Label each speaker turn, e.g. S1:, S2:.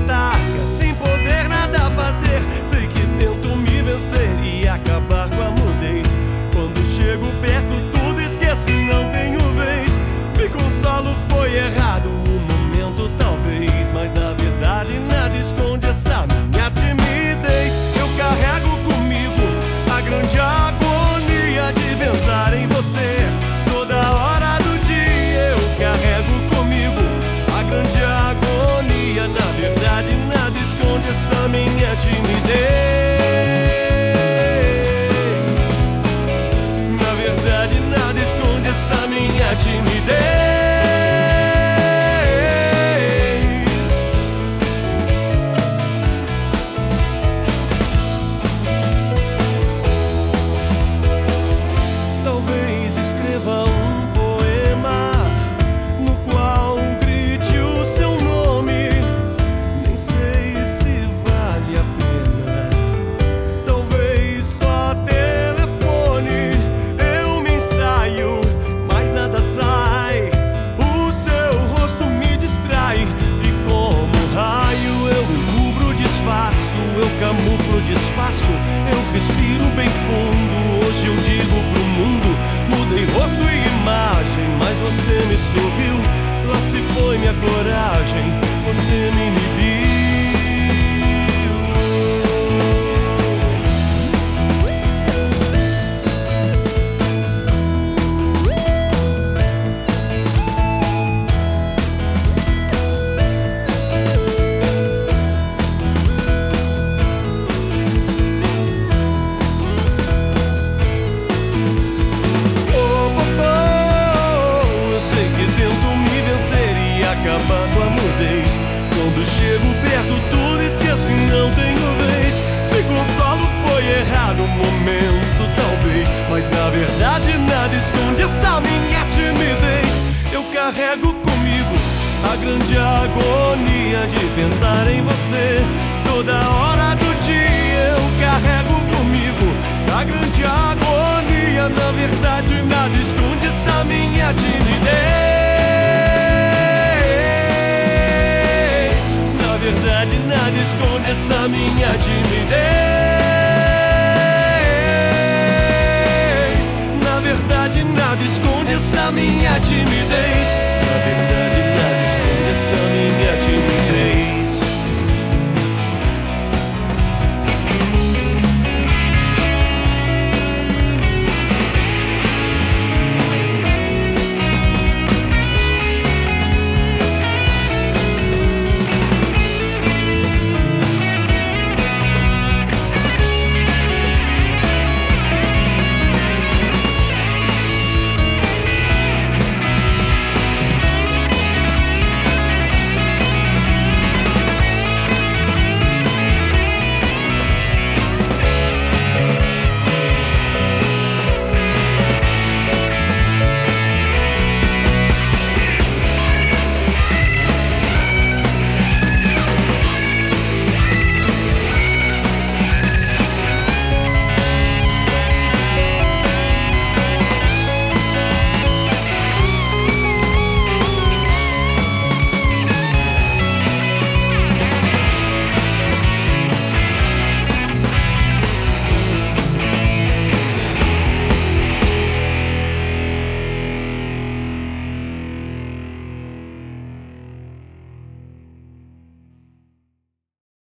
S1: ataca sem poder nada fazer. Sei que tento me vencer e acabar. Camuflo, disfarço. Eu respiro bem fundo. Hoje eu digo pro mundo: mudei rosto e imagem. Mas você me sorriu. Carrego comigo a grande agonia de pensar em você. Toda hora do dia eu carrego comigo a grande agonia. Na verdade, nada esconde essa minha timidez. Na verdade, nada esconde essa minha timidez. Na verdade, nada esconde essa minha timidez. Na verdade,